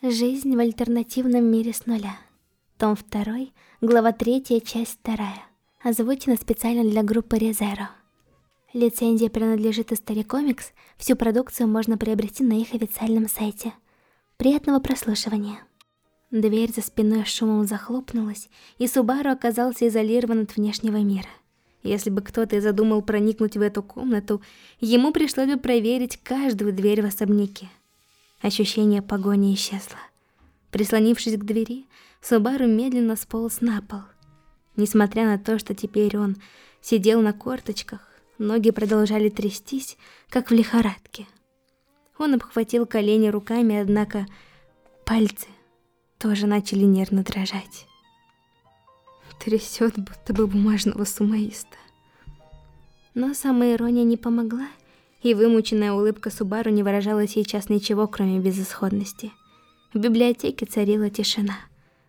Жизнь в альтернативном мире с нуля. Том 2, глава 3, часть 2. Озвучено специально для группы Резеро. Лицензия принадлежит Истори Комикс, всю продукцию можно приобрести на их официальном сайте. Приятного прослушивания. Дверь за спиной шумом захлопнулась, и Субару оказался изолирован от внешнего мира. Если бы кто-то и задумал проникнуть в эту комнату, ему пришлось бы проверить каждую дверь в особняке. Ощущение погони исчезло. Прислонившись к двери, Субару медленно сполз на пол. Несмотря на то, что теперь он сидел на корточках, ноги продолжали трястись, как в лихорадке. Он обхватил колени руками, однако пальцы тоже начали нервно дрожать. Трясет, будто бы бумажного сумоиста. Но самая ирония не помогла, и вымученная улыбка Субару не выражала сейчас ничего, кроме безысходности. В библиотеке царила тишина.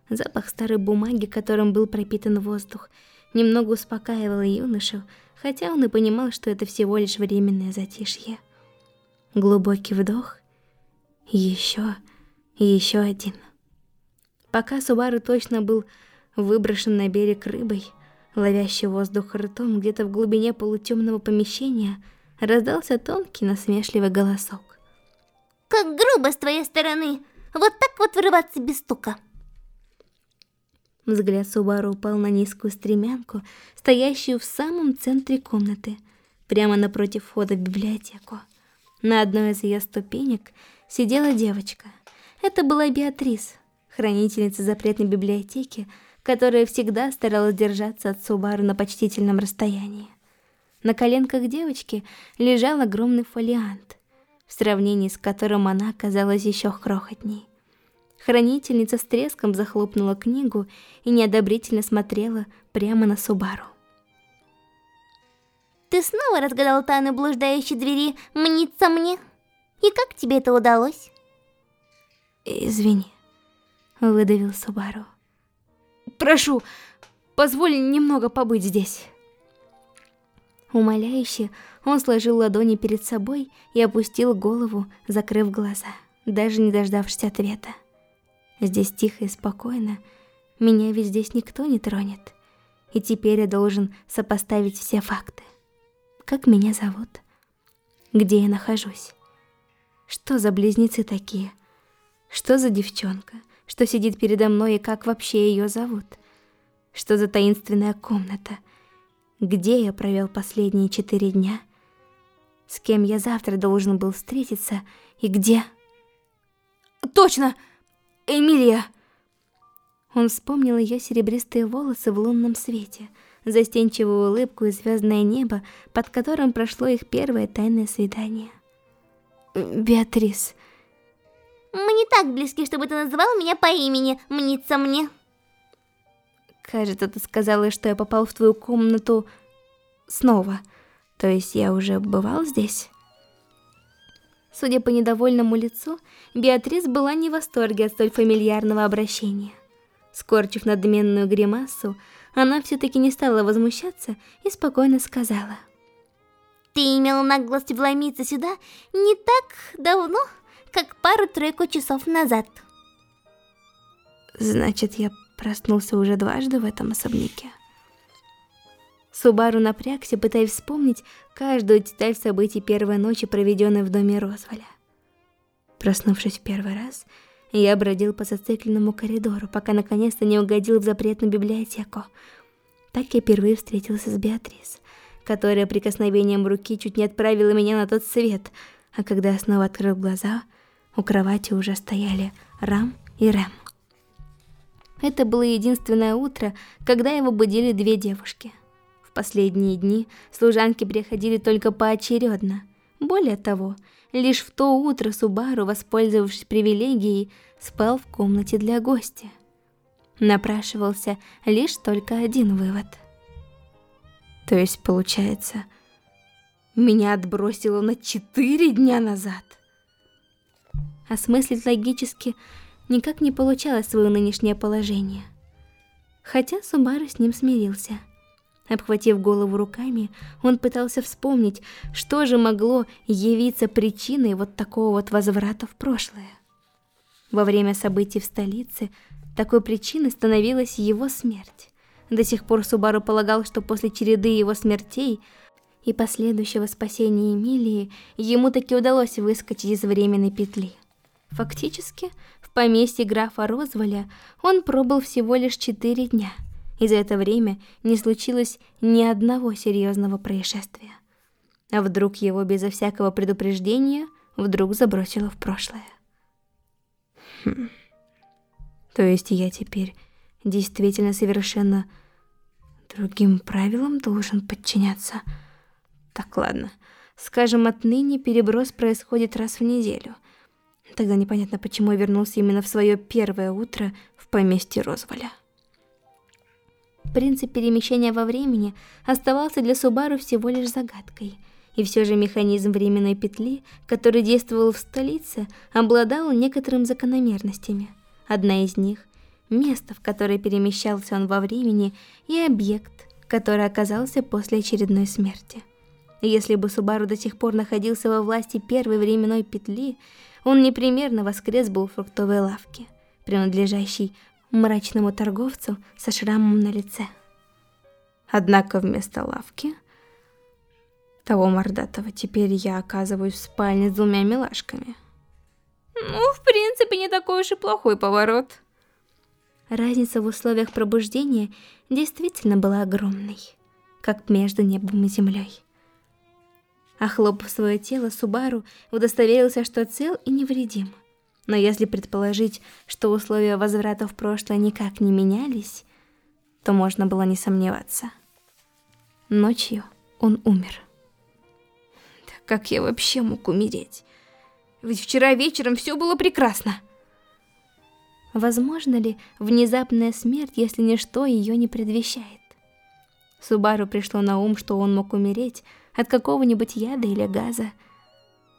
Запах старой бумаги, которым был пропитан воздух, немного успокаивал юношу, хотя он и понимал, что это всего лишь временное затишье. Глубокий вдох, еще еще один. Пока Субару точно был выброшен на берег рыбой, ловящий воздух ртом где-то в глубине полутемного помещения, раздался тонкий насмешливый голосок. «Как грубо с твоей стороны! Вот так вот вырываться без стука!» Взгляд Субару упал на низкую стремянку, стоящую в самом центре комнаты, прямо напротив входа в библиотеку. На одной из ее ступенек сидела девочка. Это была Беатрис, хранительница запретной библиотеки, которая всегда старалась держаться от Субару на почтительном расстоянии. На коленках девочки лежал огромный фолиант, в сравнении с которым она казалась еще крохотней. Хранительница с треском захлопнула книгу и неодобрительно смотрела прямо на Субару. «Ты снова разгадал тайну блуждающей двери мниться мне? И как тебе это удалось?» «Извини», — выдавил Субару. «Прошу, позволь немного побыть здесь». Умоляюще, он сложил ладони перед собой и опустил голову, закрыв глаза, даже не дождавшись ответа. Здесь тихо и спокойно, меня ведь здесь никто не тронет. И теперь я должен сопоставить все факты. Как меня зовут? Где я нахожусь? Что за близнецы такие? Что за девчонка, что сидит передо мной и как вообще ее зовут? Что за таинственная комната? Где я провел последние четыре дня? С кем я завтра должен был встретиться и где? Точно! Эмилия!» Он вспомнил ее серебристые волосы в лунном свете, застенчивую улыбку и звездное небо, под которым прошло их первое тайное свидание. «Беатрис...» «Мы не так близки, чтобы ты называл меня по имени, мнится мне». «Кажется, ты сказала, что я попал в твою комнату снова. То есть я уже бывал здесь?» Судя по недовольному лицу, Беатрис была не в восторге от столь фамильярного обращения. Скорчив надменную гримасу, она все-таки не стала возмущаться и спокойно сказала. «Ты имела наглость вломиться сюда не так давно, как пару-тройку часов назад». «Значит, я проснулся уже дважды в этом особняке?» Субару напрягся, пытаясь вспомнить каждую деталь событий первой ночи, проведенной в доме Розволя. Проснувшись в первый раз, я бродил по зацикленному коридору, пока наконец-то не угодил в запретную библиотеку. Так я впервые встретился с Беатрис, которая прикосновением руки чуть не отправила меня на тот свет, а когда я снова открыл глаза, у кровати уже стояли Рам и Рэм. Это было единственное утро, когда его будили две девушки. В последние дни служанки приходили только поочередно. Более того, лишь в то утро Субару, воспользовавшись привилегией, спал в комнате для гостя. Напрашивался лишь только один вывод. То есть, получается, меня отбросило на четыре дня назад. Осмыслить логически никак не получалось свое нынешнее положение. Хотя Субару с ним смирился – Обхватив голову руками, он пытался вспомнить, что же могло явиться причиной вот такого вот возврата в прошлое. Во время событий в столице такой причиной становилась его смерть. До сих пор Субару полагал, что после череды его смертей и последующего спасения Эмилии ему таки удалось выскочить из временной петли. Фактически, в поместье графа Розволя он пробыл всего лишь четыре дня, и за это время не случилось ни одного серьезного происшествия. А вдруг его безо всякого предупреждения вдруг забросило в прошлое. Хм. То есть я теперь действительно совершенно другим правилам должен подчиняться? Так, ладно. Скажем, отныне переброс происходит раз в неделю. Тогда непонятно, почему я вернулся именно в свое первое утро в поместье Розволя. Принцип перемещения во времени оставался для Субару всего лишь загадкой. И все же механизм временной петли, который действовал в столице, обладал некоторыми закономерностями. Одна из них – место, в которое перемещался он во времени, и объект, который оказался после очередной смерти. Если бы Субару до сих пор находился во власти первой временной петли, он непременно воскрес был в фруктовой лавке, принадлежащей мрачному торговцу со шрамом на лице. Однако вместо лавки того мордатого теперь я оказываюсь в спальне с двумя милашками. Ну, в принципе, не такой уж и плохой поворот. Разница в условиях пробуждения действительно была огромной, как между небом и землей. Охлопав свое тело, Субару удостоверился, что цел и невредим. Но если предположить, что условия возврата в прошлое никак не менялись, то можно было не сомневаться. Ночью он умер. Да как я вообще мог умереть? Ведь вчера вечером все было прекрасно. Возможно ли внезапная смерть, если ничто ее не предвещает? Субару пришло на ум, что он мог умереть от какого-нибудь яда или газа.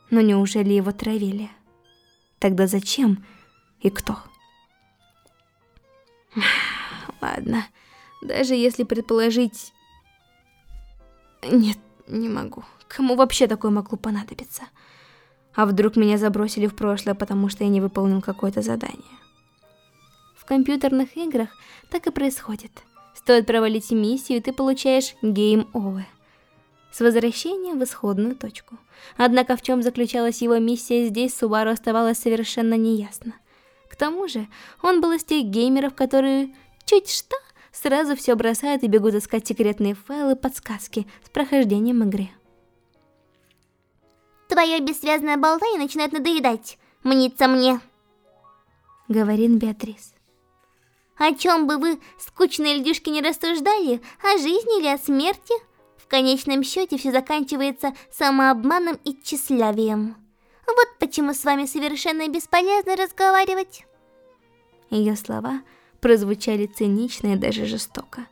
Но неужели его травили? Тогда зачем и кто? Ладно, даже если предположить... Нет, не могу. Кому вообще такое могло понадобиться? А вдруг меня забросили в прошлое, потому что я не выполнил какое-то задание? В компьютерных играх так и происходит. Стоит провалить миссию, и ты получаешь Over с возвращением в исходную точку. Однако в чем заключалась его миссия здесь, Субару оставалось совершенно неясно. К тому же, он был из тех геймеров, которые чуть что сразу все бросают и бегут искать секретные файлы подсказки с прохождением игры. Твоя бессвязная болтание начинает надоедать, мнится мне. Говорит Беатрис. О чем бы вы, скучные льдишки, не рассуждали, о жизни или о смерти? Конечном счете все заканчивается самообманом и тщеславием. Вот почему с вами совершенно бесполезно разговаривать. Ее слова прозвучали цинично и даже жестоко.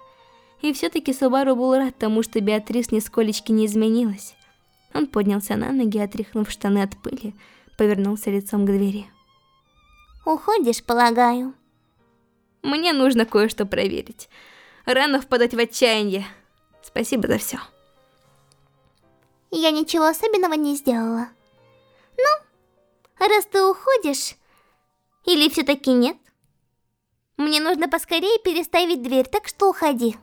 И все-таки Субару был рад тому, что Беатрис нисколечки не изменилась. Он поднялся на ноги, отряхнув штаны от пыли, повернулся лицом к двери. «Уходишь, полагаю?» «Мне нужно кое-что проверить. Рано впадать в отчаяние». Спасибо за все. Я ничего особенного не сделала. Ну, раз ты уходишь, или все-таки нет? Мне нужно поскорее переставить дверь, так что уходи.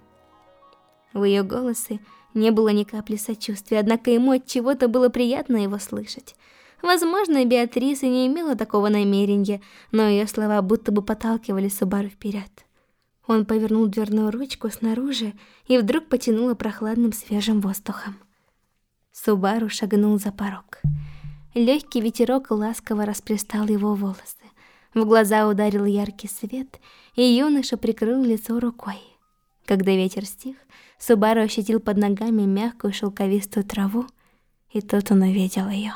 В ее голосе не было ни капли сочувствия, однако ему от чего-то было приятно его слышать. Возможно, Беатриса не имела такого намерения, но ее слова будто бы подталкивали Субару вперед. Он повернул дверную ручку снаружи и вдруг потянуло прохладным свежим воздухом. Субару шагнул за порог. Легкий ветерок ласково расплестал его волосы. В глаза ударил яркий свет, и юноша прикрыл лицо рукой. Когда ветер стих, Субару ощутил под ногами мягкую шелковистую траву, и тут он увидел ее.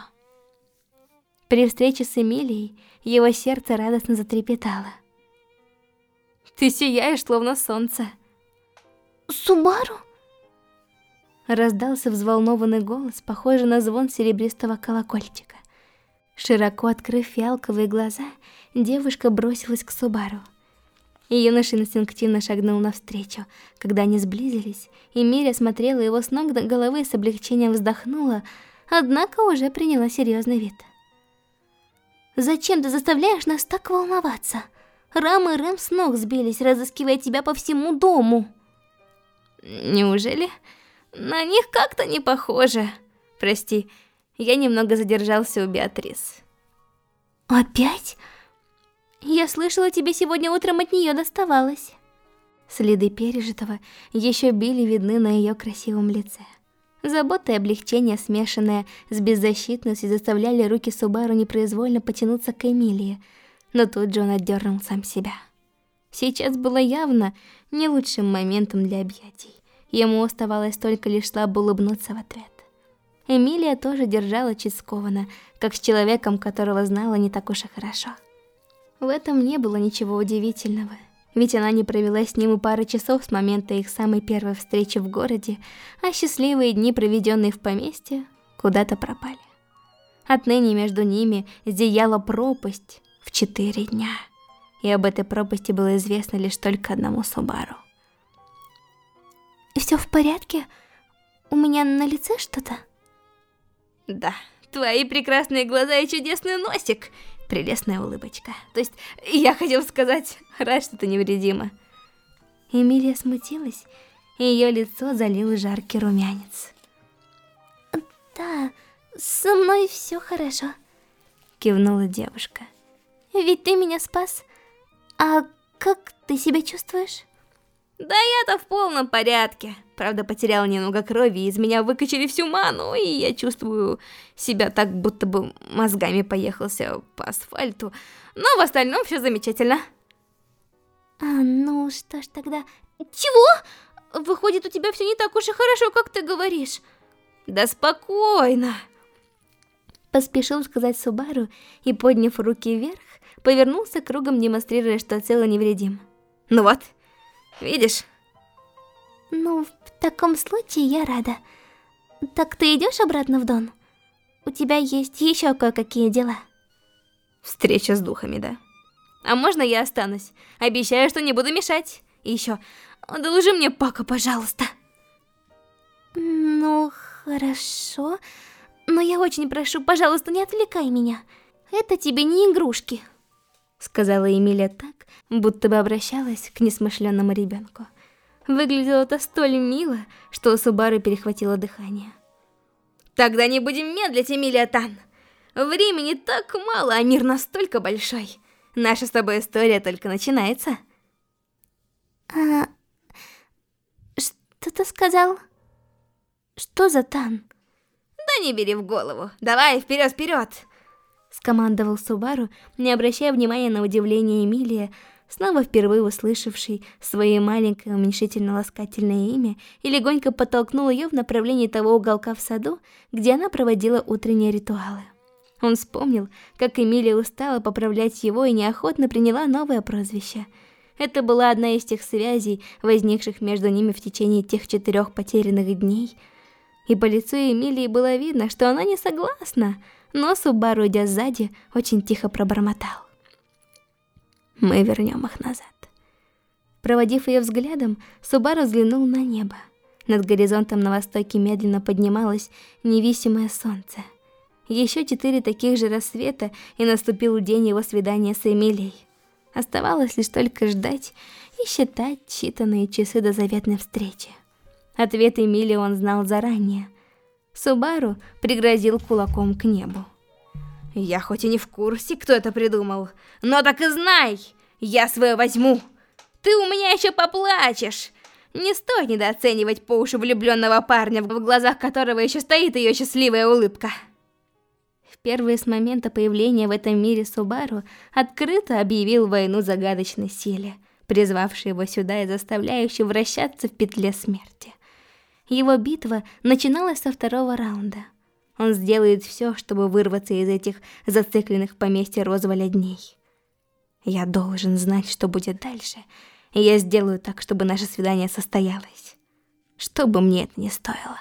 При встрече с Эмилией его сердце радостно затрепетало. Ты сияешь, словно солнце. Субару? Раздался взволнованный голос, похожий на звон серебристого колокольчика. Широко открыв фиалковые глаза, девушка бросилась к Субару. Юноша инстинктивно шагнул навстречу. Когда они сблизились, и Миря смотрела его с ног до головы и с облегчением вздохнула, однако уже приняла серьезный вид. Зачем ты заставляешь нас так волноваться? Рам и Рэм с ног сбились, разыскивая тебя по всему дому. Неужели? На них как-то не похоже. Прости, я немного задержался у Беатрис. Опять? Я слышала, тебе сегодня утром от нее доставалось. Следы пережитого еще били видны на ее красивом лице. Забота и облегчение, смешанное с беззащитностью, заставляли руки Субару непроизвольно потянуться к Эмилии, но тут же он отдернул сам себя. Сейчас было явно не лучшим моментом для объятий. Ему оставалось только лишь слабо улыбнуться в ответ. Эмилия тоже держала чуть как с человеком, которого знала не так уж и хорошо. В этом не было ничего удивительного, ведь она не провела с ним и пары часов с момента их самой первой встречи в городе, а счастливые дни, проведенные в поместье, куда-то пропали. Отныне между ними зияла пропасть в четыре дня, и об этой пропасти было известно лишь только одному Субару. «Все в порядке? У меня на лице что-то?» «Да, твои прекрасные глаза и чудесный носик!» Прелестная улыбочка. То есть, я хотел сказать, рад, что ты невредима. Эмилия смутилась, и ее лицо залил жаркий румянец. Да, со мной все хорошо. Кивнула девушка. Ведь ты меня спас. А как ты себя чувствуешь? Да я-то в полном порядке. Правда, потерял немного крови, из меня выкачали всю ману, и я чувствую себя так, будто бы мозгами поехался по асфальту. Но в остальном все замечательно. А, ну что ж тогда... Чего? Выходит, у тебя все не так уж и хорошо, как ты говоришь. Да спокойно. Поспешил сказать Субару и, подняв руки вверх, повернулся кругом, демонстрируя, что цело невредим. Ну вот, видишь? Ну, в таком случае я рада. Так ты идешь обратно в Дон? У тебя есть еще кое-какие дела. Встреча с духами, да? А можно я останусь? Обещаю, что не буду мешать. И еще, доложи мне Пака, пожалуйста. Ну, хорошо. Но я очень прошу, пожалуйста, не отвлекай меня. Это тебе не игрушки. Сказала Эмилия так, будто бы обращалась к несмышленному ребенку. Выглядело это столь мило, что у Субары перехватило дыхание. Тогда не будем медлить, Эмилия Тан. Времени так мало, а мир настолько большой. Наша с тобой история только начинается. А... Что ты сказал? Что за Тан? Да не бери в голову. Давай, вперед, вперед! Скомандовал Субару, не обращая внимания на удивление Эмилия, снова впервые услышавший свое маленькое уменьшительно-ласкательное имя, и легонько подтолкнул ее в направлении того уголка в саду, где она проводила утренние ритуалы. Он вспомнил, как Эмилия устала поправлять его и неохотно приняла новое прозвище. Это была одна из тех связей, возникших между ними в течение тех четырех потерянных дней. И по лицу Эмилии было видно, что она не согласна, но Субару, идя сзади, очень тихо пробормотал. Мы вернем их назад. Проводив ее взглядом, Субару взглянул на небо. Над горизонтом на востоке медленно поднималось невисимое солнце. Еще четыре таких же рассвета, и наступил день его свидания с Эмилией. Оставалось лишь только ждать и считать считанные часы до заветной встречи. Ответ Эмилии он знал заранее. Субару пригрозил кулаком к небу. Я хоть и не в курсе, кто это придумал, но так и знай, я свое возьму. Ты у меня еще поплачешь. Не стоит недооценивать по уши влюбленного парня, в глазах которого еще стоит ее счастливая улыбка. Впервые с момента появления в этом мире Субару открыто объявил войну загадочной силе, призвавшей его сюда и заставляющей вращаться в петле смерти. Его битва начиналась со второго раунда – он сделает все, чтобы вырваться из этих зацикленных в поместье дней. Я должен знать, что будет дальше, и я сделаю так, чтобы наше свидание состоялось. Что бы мне это ни стоило.